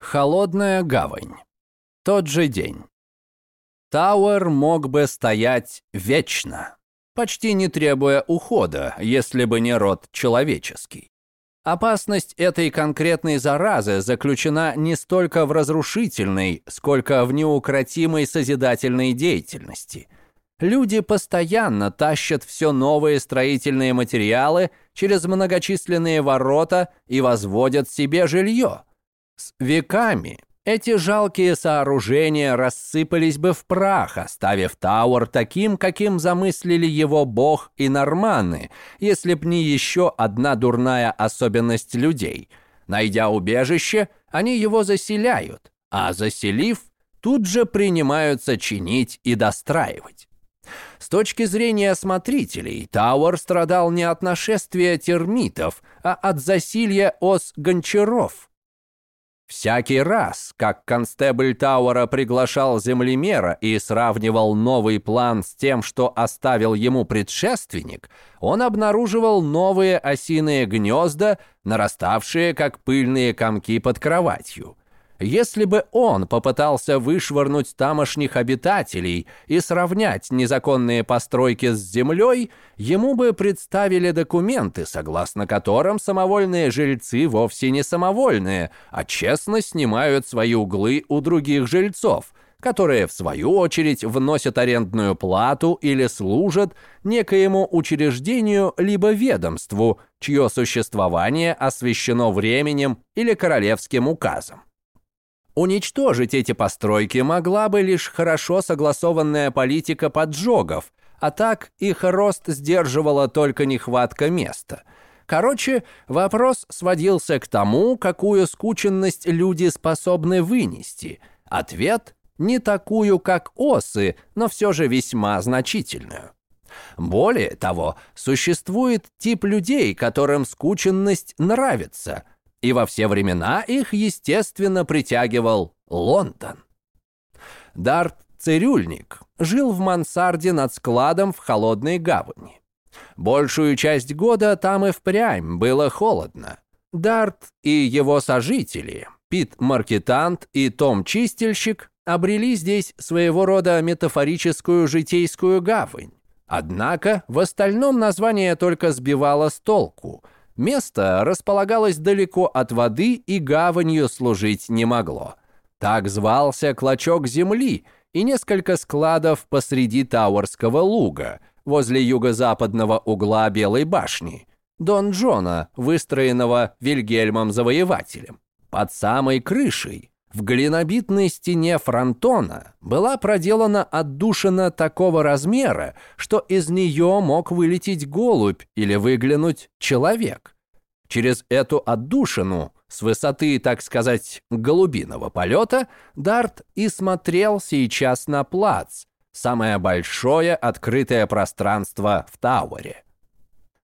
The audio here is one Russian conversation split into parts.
Холодная гавань. Тот же день. Тауэр мог бы стоять вечно, почти не требуя ухода, если бы не род человеческий. Опасность этой конкретной заразы заключена не столько в разрушительной, сколько в неукротимой созидательной деятельности. Люди постоянно тащат все новые строительные материалы через многочисленные ворота и возводят себе жилье. С веками эти жалкие сооружения рассыпались бы в прах, оставив Тауэр таким, каким замыслили его бог и норманы, если б не еще одна дурная особенность людей. Найдя убежище, они его заселяют, а заселив, тут же принимаются чинить и достраивать. С точки зрения смотрителей, Тауэр страдал не от нашествия термитов, а от засилья ос-гончаров – Всякий раз, как констебль Тауэра приглашал землемера и сравнивал новый план с тем, что оставил ему предшественник, он обнаруживал новые осиные гнезда, нараставшие как пыльные комки под кроватью. Если бы он попытался вышвырнуть тамошних обитателей и сравнять незаконные постройки с землей, ему бы представили документы, согласно которым самовольные жильцы вовсе не самовольные, а честно снимают свои углы у других жильцов, которые, в свою очередь, вносят арендную плату или служат некоему учреждению либо ведомству, чье существование освящено временем или королевским указом. Уничтожить эти постройки могла бы лишь хорошо согласованная политика поджогов, а так их рост сдерживала только нехватка места. Короче, вопрос сводился к тому, какую скученность люди способны вынести. Ответ – не такую, как осы, но все же весьма значительную. Более того, существует тип людей, которым скученность нравится – и во все времена их, естественно, притягивал Лондон. Дарт Цирюльник жил в мансарде над складом в холодной гавани. Большую часть года там и впрямь было холодно. Дарт и его сожители, Пит Маркетант и Том Чистильщик, обрели здесь своего рода метафорическую житейскую гавань. Однако в остальном название только сбивало с толку – Место располагалось далеко от воды и гаванью служить не могло. Так звался клочок земли и несколько складов посреди Тауэрского луга, возле юго-западного угла Белой башни, Дон Джона, выстроенного Вильгельмом Завоевателем. Под самой крышей в глинобитной стене фронтона была проделана отдушина такого размера, что из нее мог вылететь голубь или выглянуть человек. Через эту отдушину с высоты, так сказать, голубиного полета, Дарт и смотрел сейчас на плац, самое большое открытое пространство в Тауэре.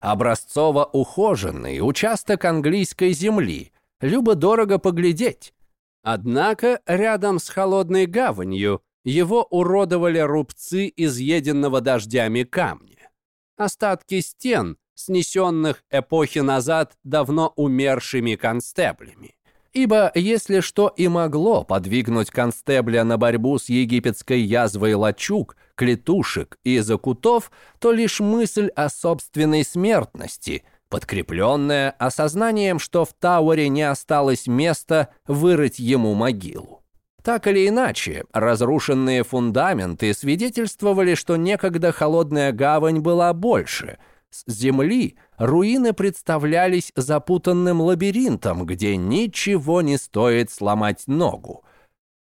Образцово ухоженный участок английской земли, любо-дорого поглядеть, Однако рядом с холодной гаванью его уродовали рубцы изъеденного дождями камня. Остатки стен, снесенных эпохи назад давно умершими констеблями. Ибо если что и могло подвигнуть констебля на борьбу с египетской язвой лачуг, клетушек и закутов, то лишь мысль о собственной смертности, подкрепленная осознанием, что в Тауэре не осталось места вырыть ему могилу. Так или иначе, разрушенные фундаменты свидетельствовали, что некогда холодная гавань была больше. С земли руины представлялись запутанным лабиринтом, где ничего не стоит сломать ногу.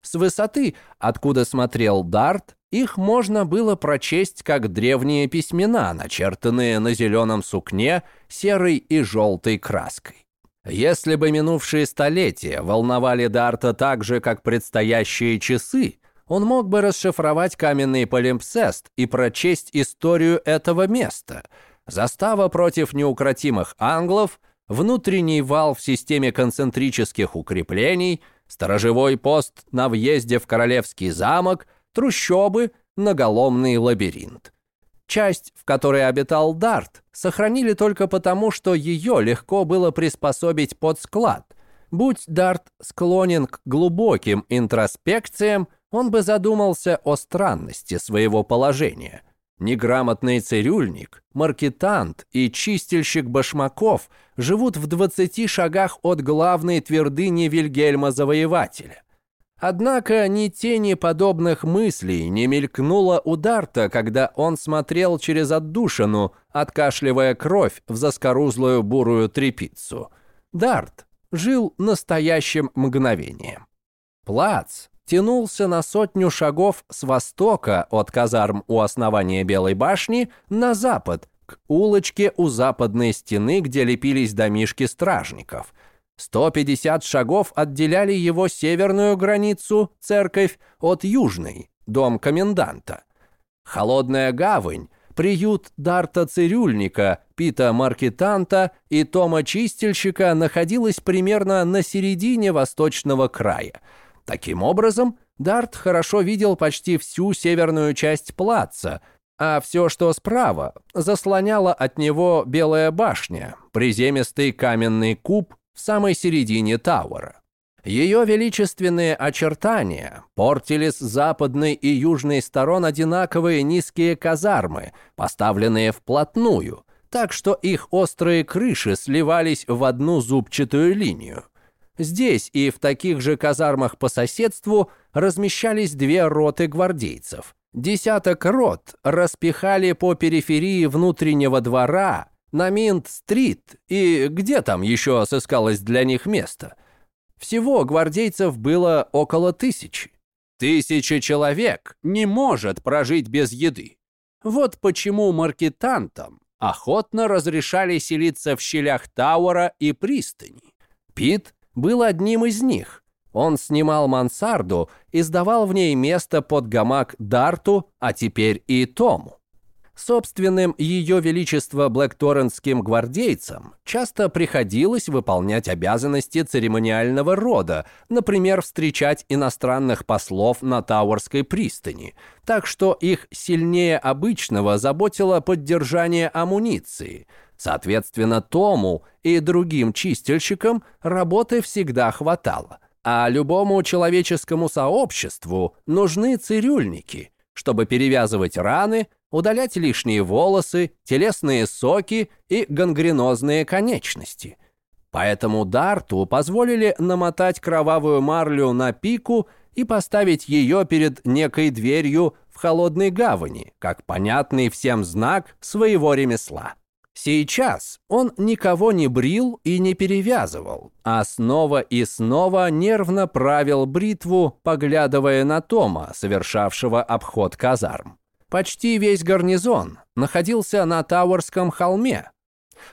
С высоты, откуда смотрел Дарт, их можно было прочесть как древние письмена, начертанные на зеленом сукне серой и желтой краской. Если бы минувшие столетия волновали Дарта так же, как предстоящие часы, он мог бы расшифровать каменный полимпсест и прочесть историю этого места. Застава против неукротимых англов, внутренний вал в системе концентрических укреплений, сторожевой пост на въезде в Королевский замок – трущобы, наголомный лабиринт. Часть, в которой обитал Дарт, сохранили только потому, что ее легко было приспособить под склад. Будь Дарт склонен к глубоким интроспекциям, он бы задумался о странности своего положения. Неграмотный цирюльник, маркетант и чистильщик башмаков живут в 20 шагах от главной твердыни Вильгельма Завоевателя. Однако ни тени подобных мыслей не мелькнуло у Дарта, когда он смотрел через отдушину, откашливая кровь в заскорузлую бурую трепицу. Дарт жил настоящим мгновением. Плац тянулся на сотню шагов с востока от казарм у основания Белой башни на запад, к улочке у западной стены, где лепились домишки стражников – 150 шагов отделяли его северную границу, церковь, от южной, дом коменданта. Холодная гавань, приют Дарта Цирюльника, Пита Маркетанта и Тома Чистильщика находилась примерно на середине восточного края. Таким образом, Дарт хорошо видел почти всю северную часть плаца, а все, что справа, заслоняла от него Белая башня, приземистый каменный куб в самой середине Тауэра. Ее величественные очертания портили с западной и южной сторон одинаковые низкие казармы, поставленные вплотную, так что их острые крыши сливались в одну зубчатую линию. Здесь и в таких же казармах по соседству размещались две роты гвардейцев. Десяток рот распихали по периферии внутреннего двора на Минт-стрит и где там еще сыскалось для них место. Всего гвардейцев было около тысячи. Тысяча человек не может прожить без еды. Вот почему маркетантам охотно разрешали селиться в щелях Тауэра и пристани. Пит был одним из них. Он снимал мансарду и сдавал в ней место под гамак Дарту, а теперь и Тому. Собственным ее величество блэкторренским гвардейцам часто приходилось выполнять обязанности церемониального рода, например, встречать иностранных послов на Тауэрской пристани, так что их сильнее обычного заботило поддержание амуниции. Соответственно, Тому и другим чистильщикам работы всегда хватало. А любому человеческому сообществу нужны цирюльники, чтобы перевязывать раны – удалять лишние волосы, телесные соки и гангренозные конечности. Поэтому Дарту позволили намотать кровавую марлю на пику и поставить ее перед некой дверью в холодной гавани, как понятный всем знак своего ремесла. Сейчас он никого не брил и не перевязывал, а снова и снова нервно правил бритву, поглядывая на Тома, совершавшего обход казарм. Почти весь гарнизон находился на Тауэрском холме.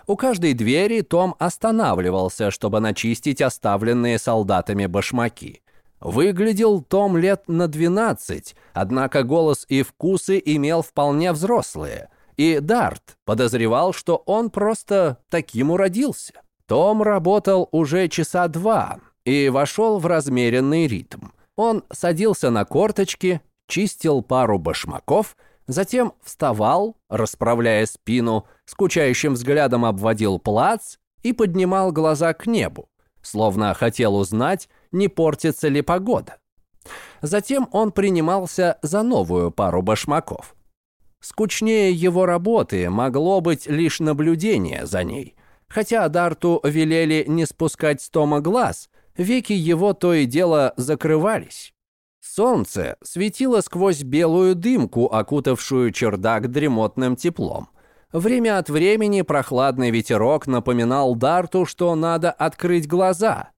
У каждой двери Том останавливался, чтобы начистить оставленные солдатами башмаки. Выглядел Том лет на 12, однако голос и вкусы имел вполне взрослые. И Дарт подозревал, что он просто таким уродился. Том работал уже часа два и вошел в размеренный ритм. Он садился на корточки, чистил пару башмаков, затем вставал, расправляя спину, скучающим взглядом обводил плац и поднимал глаза к небу, словно хотел узнать, не портится ли погода. Затем он принимался за новую пару башмаков. Скучнее его работы могло быть лишь наблюдение за ней. Хотя Дарту велели не спускать с Тома глаз, веки его то и дело закрывались. Солнце светило сквозь белую дымку, окутавшую чердак дремотным теплом. Время от времени прохладный ветерок напоминал Дарту, что надо открыть глаза.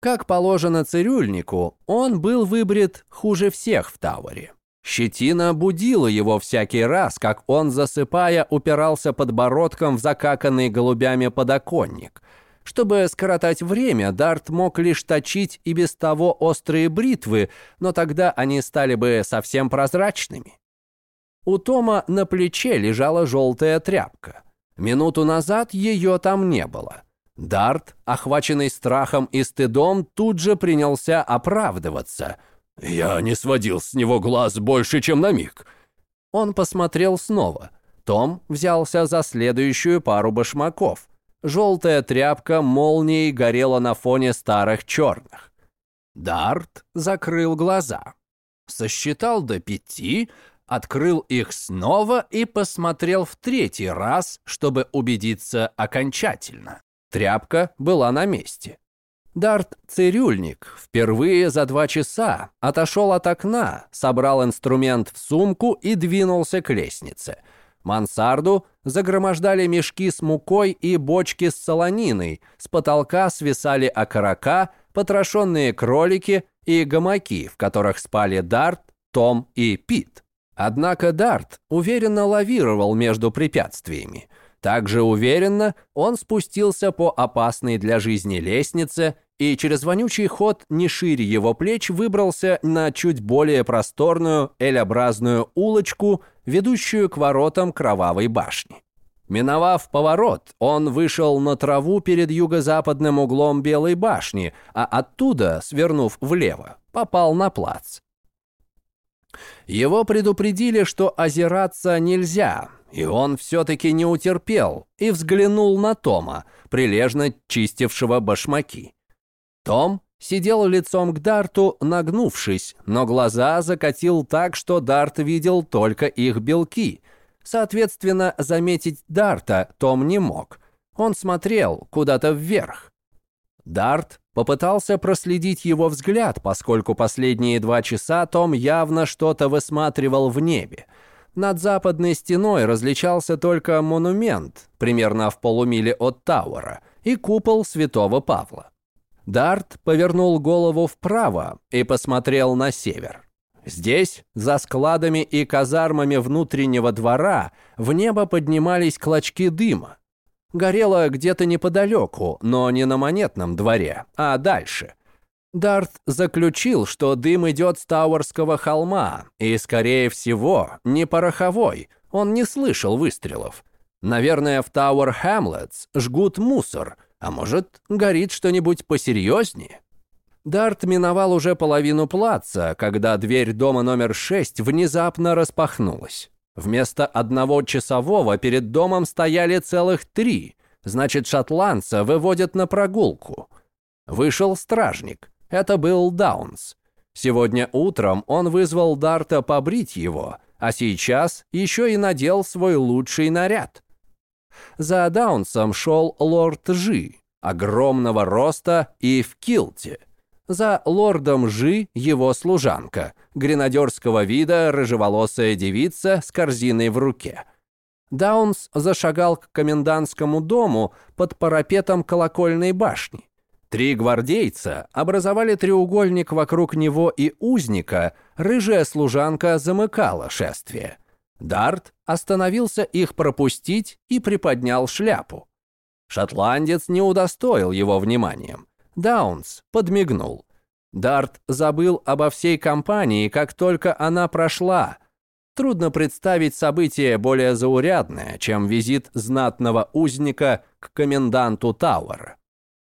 Как положено цирюльнику, он был выбрит хуже всех в Тауэре. Щетина будила его всякий раз, как он, засыпая, упирался подбородком в закаканный голубями подоконник – чтобы скоротать время, Дарт мог лишь точить и без того острые бритвы, но тогда они стали бы совсем прозрачными. У Тома на плече лежала желтая тряпка. Минуту назад ее там не было. Дарт, охваченный страхом и стыдом, тут же принялся оправдываться. «Я не сводил с него глаз больше, чем на миг». Он посмотрел снова. Том взялся за следующую пару башмаков. Желтая тряпка молнией горела на фоне старых черных. Дарт закрыл глаза. Сосчитал до пяти, открыл их снова и посмотрел в третий раз, чтобы убедиться окончательно. Тряпка была на месте. Дарт-цирюльник впервые за два часа отошел от окна, собрал инструмент в сумку и двинулся к лестнице. Мансарду загромождали мешки с мукой и бочки с солониной, с потолка свисали окорока, потрошенные кролики и гамаки, в которых спали Дарт, Том и Пит. Однако Дарт уверенно лавировал между препятствиями. Также уверенно он спустился по опасной для жизни лестнице и через вонючий ход не шире его плеч выбрался на чуть более просторную L-образную улочку, ведущую к воротам Кровавой башни. Миновав поворот, он вышел на траву перед юго-западным углом Белой башни, а оттуда, свернув влево, попал на плац. Его предупредили, что озираться нельзя, и он все-таки не утерпел и взглянул на Тома, прилежно чистившего башмаки. Том сидел лицом к Дарту, нагнувшись, но глаза закатил так, что Дарт видел только их белки. Соответственно, заметить Дарта Том не мог. Он смотрел куда-то вверх. Дарт попытался проследить его взгляд, поскольку последние два часа Том явно что-то высматривал в небе. Над западной стеной различался только монумент, примерно в полумиле от Тауэра, и купол святого Павла. Дарт повернул голову вправо и посмотрел на север. Здесь, за складами и казармами внутреннего двора, в небо поднимались клочки дыма. Горело где-то неподалеку, но не на монетном дворе, а дальше – Дарт заключил, что дым идет с Тауэрского холма, и, скорее всего, не пороховой, он не слышал выстрелов. Наверное, в Тауэр Хэмлетс жгут мусор, а может, горит что-нибудь посерьезнее. Дарт миновал уже половину плаца, когда дверь дома номер 6 внезапно распахнулась. Вместо одного часового перед домом стояли целых три, значит, шотландца выводят на прогулку. Вышел стражник. Это был Даунс. Сегодня утром он вызвал Дарта побрить его, а сейчас еще и надел свой лучший наряд. За Даунсом шел лорд Жи, огромного роста и в килте. За лордом Жи его служанка, гренадерского вида рыжеволосая девица с корзиной в руке. Даунс зашагал к комендантскому дому под парапетом колокольной башни. Три гвардейца образовали треугольник вокруг него и узника, рыжая служанка замыкала шествие. Дарт остановился их пропустить и приподнял шляпу. Шотландец не удостоил его вниманием. Даунс подмигнул. Дарт забыл обо всей компании, как только она прошла. Трудно представить событие более заурядное, чем визит знатного узника к коменданту Тауэра.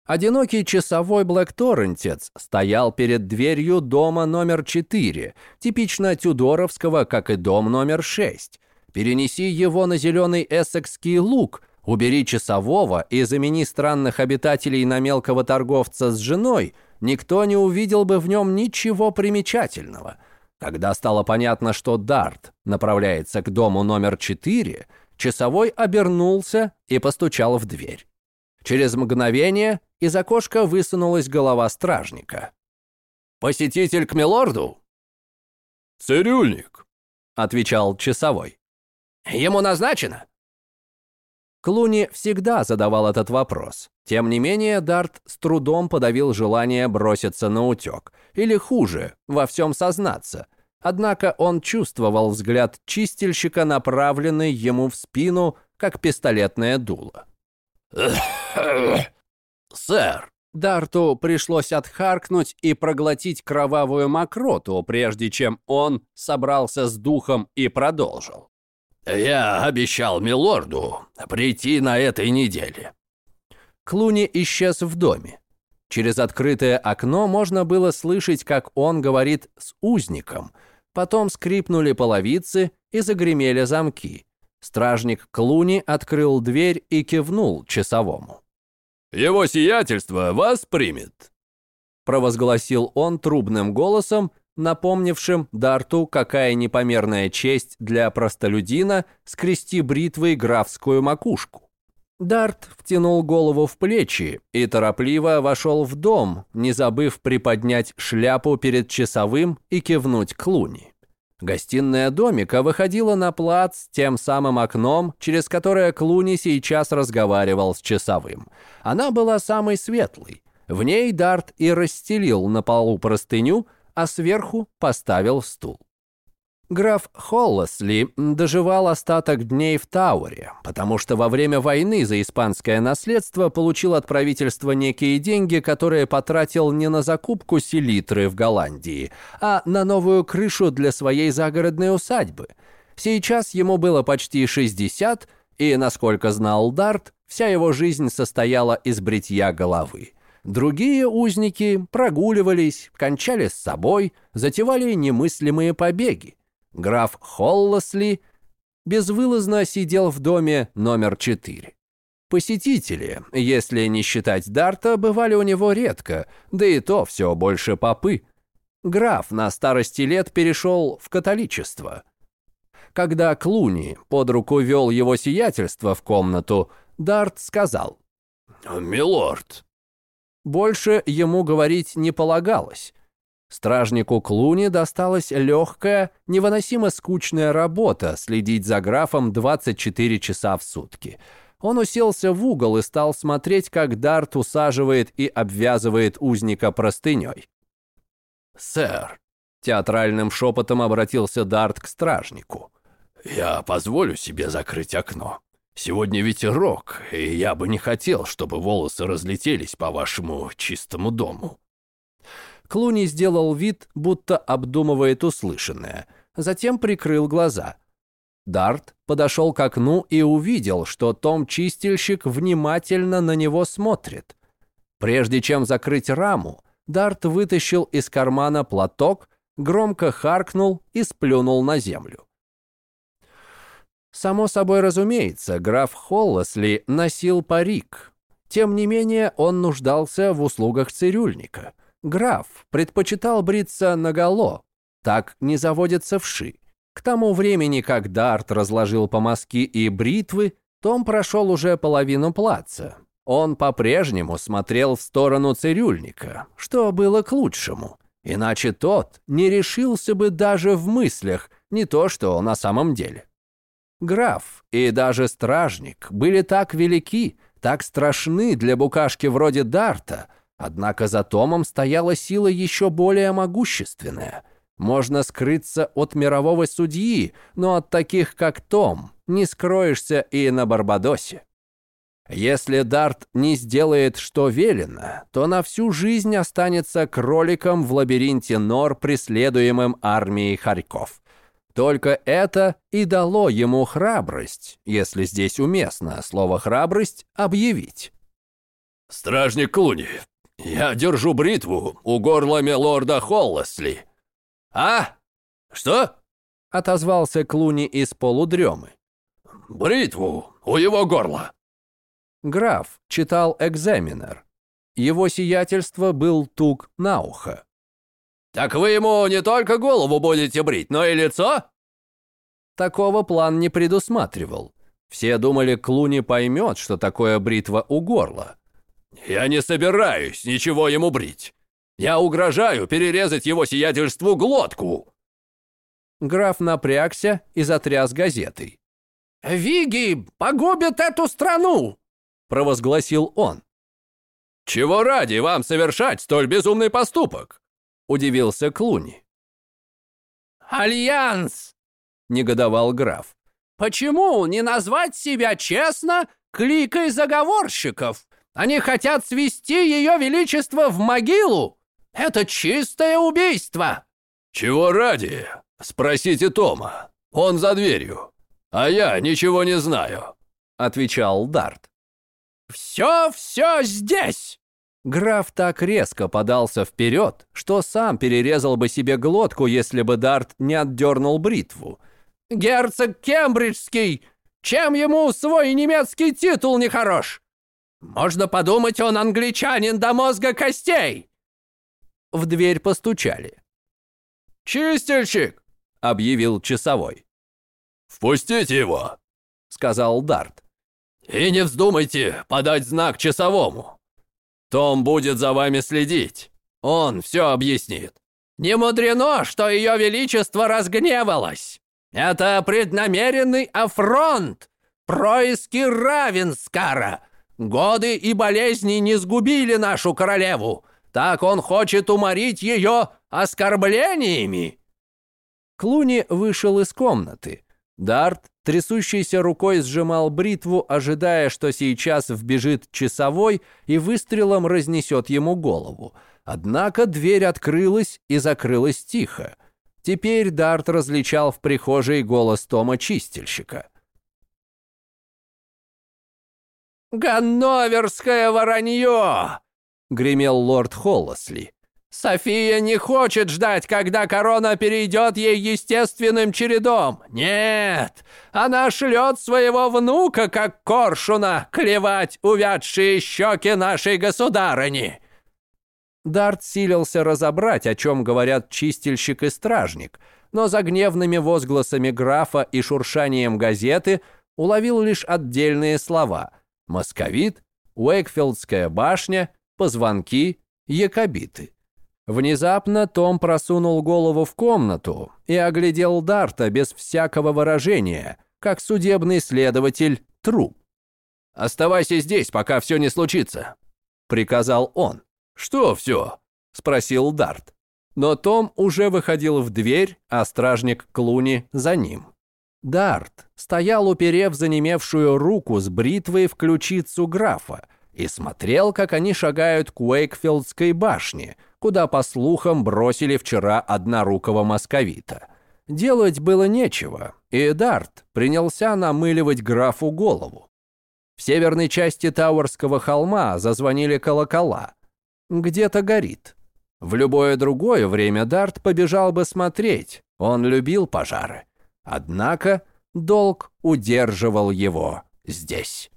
Одинокий часовой Блэк-Торрентец стоял перед дверью дома номер 4, типично тюдоровского, как и дом номер 6. Перенеси его на зеленый эссекский луг, убери часового и замени странных обитателей на мелкого торговца с женой, никто не увидел бы в нем ничего примечательного. Когда стало понятно, что Дарт направляется к дому номер 4, часовой обернулся и постучал в дверь. Через мгновение из окошка высунулась голова стражника. «Посетитель к милорду?» «Цирюльник», — отвечал часовой. «Ему назначено?» Клуни всегда задавал этот вопрос. Тем не менее, Дарт с трудом подавил желание броситься на утек. Или хуже, во всем сознаться. Однако он чувствовал взгляд чистильщика, направленный ему в спину, как пистолетное дуло. «Сэр!» Дарту пришлось отхаркнуть и проглотить кровавую мокроту, прежде чем он собрался с духом и продолжил. «Я обещал милорду прийти на этой неделе». Клуни исчез в доме. Через открытое окно можно было слышать, как он говорит с узником. Потом скрипнули половицы и загремели замки. Стражник Клуни открыл дверь и кивнул часовому. Его сиятельство вас примет», провозгласил он трубным голосом, напомнившим Дарту, какая непомерная честь для простолюдина скрести бритвой графскую макушку. Дарт втянул голову в плечи и торопливо вошел в дом, не забыв приподнять шляпу перед часовым и кивнуть к Луни. Гостиная домика выходила на плац тем самым окном, через которое Клуни сейчас разговаривал с часовым. Она была самой светлой. В ней Дарт и расстелил на полу простыню, а сверху поставил стул. Граф Холлесли доживал остаток дней в Тауэре, потому что во время войны за испанское наследство получил от правительства некие деньги, которые потратил не на закупку селитры в Голландии, а на новую крышу для своей загородной усадьбы. Сейчас ему было почти 60, и, насколько знал Дарт, вся его жизнь состояла из бритья головы. Другие узники прогуливались, кончали с собой, затевали немыслимые побеги. Граф Холлосли безвылазно сидел в доме номер 4. Посетители, если не считать Дарта, бывали у него редко, да и то все больше попы. Граф на старости лет перешел в католичество. Когда Клуни под руку вел его сиятельство в комнату, Дарт сказал «Милорд». Больше ему говорить не полагалось. Стражнику Клуни досталась легкая, невыносимо скучная работа следить за графом 24 часа в сутки. Он уселся в угол и стал смотреть, как Дарт усаживает и обвязывает узника простыней. «Сэр», — театральным шепотом обратился Дарт к стражнику. «Я позволю себе закрыть окно. Сегодня ветерок, и я бы не хотел, чтобы волосы разлетелись по вашему чистому дому». Клуни сделал вид, будто обдумывает услышанное, затем прикрыл глаза. Дарт подошел к окну и увидел, что Том-чистильщик внимательно на него смотрит. Прежде чем закрыть раму, Дарт вытащил из кармана платок, громко харкнул и сплюнул на землю. Само собой разумеется, граф Холлесли носил парик. Тем не менее, он нуждался в услугах цирюльника. Граф предпочитал бриться наголо, так не заводятся вши. К тому времени, как Дарт разложил помазки и бритвы, Том прошел уже половину плаца. Он по-прежнему смотрел в сторону цирюльника, что было к лучшему. Иначе тот не решился бы даже в мыслях, не то что на самом деле. Граф и даже стражник были так велики, так страшны для букашки вроде Дарта – Однако за Томом стояла сила еще более могущественная. Можно скрыться от мирового судьи, но от таких, как Том, не скроешься и на Барбадосе. Если Дарт не сделает, что велено, то на всю жизнь останется кроликом в лабиринте нор, преследуемым армией Харьков. Только это и дало ему храбрость, если здесь уместно слово «храбрость» объявить. «Стражник Клуни, «Я держу бритву у горла милорда Холлесли». «А? Что?» — отозвался Клуни из полудремы. «Бритву у его горла». Граф читал экзаменер. Его сиятельство был тук на ухо. «Так вы ему не только голову будете брить, но и лицо?» Такого план не предусматривал. Все думали, Клуни поймет, что такое бритва у горла. «Я не собираюсь ничего ему брить. Я угрожаю перерезать его сиятельству глотку!» Граф напрягся и затряс газетой. «Виги погубят эту страну!» — провозгласил он. «Чего ради вам совершать столь безумный поступок?» — удивился Клуни. «Альянс!» — негодовал граф. «Почему не назвать себя честно кликой заговорщиков?» Они хотят свести ее величество в могилу. Это чистое убийство. Чего ради? Спросите Тома. Он за дверью. А я ничего не знаю, отвечал Дарт. Все-все здесь. Граф так резко подался вперед, что сам перерезал бы себе глотку, если бы Дарт не отдернул бритву. «Герцог Кембриджский! Чем ему свой немецкий титул не хорош? Можно подумать, он англичанин до мозга костей!» В дверь постучали. «Чистильщик!» — объявил часовой. «Впустите его!» — сказал Дарт. «И не вздумайте подать знак часовому. Том будет за вами следить. Он все объяснит». «Не мудрено, что ее величество разгневалось. Это преднамеренный афронт, происки Равенскара. Годы и болезни не сгубили нашу королеву. Так он хочет уморить ее оскорблениями». Клуни вышел из комнаты. Дарт, трясущейся рукой, сжимал бритву, ожидая, что сейчас вбежит часовой и выстрелом разнесет ему голову. Однако дверь открылась и закрылась тихо. Теперь Дарт различал в прихожей голос Тома Чистильщика. «Ганноверское воронье!» — гремел лорд Холлосли. «София не хочет ждать, когда корона перейдет ей естественным чередом. Нет, она шлет своего внука, как коршуна, клевать увядшие щеки нашей государыни». Дарт силился разобрать, о чем говорят чистильщик и стражник, но за гневными возгласами графа и шуршанием газеты уловил лишь отдельные слова — московит, Уэйкфилдская башня, позвонки, якобиты. Внезапно Том просунул голову в комнату и оглядел Дарта без всякого выражения, как судебный следователь труп. «Оставайся здесь, пока все не случится», — приказал он. «Что все?» — спросил Дарт. Но Том уже выходил в дверь, а стражник Клуни за ним. Дарт стоял, уперев занемевшую руку с бритвой в ключицу графа и смотрел, как они шагают к Уэйкфилдской башне, куда, по слухам, бросили вчера однорукого московита. Делать было нечего, и Дарт принялся намыливать графу голову. В северной части Тауэрского холма зазвонили колокола. Где-то горит. В любое другое время Дарт побежал бы смотреть, он любил пожары. Однако долг удерживал его здесь.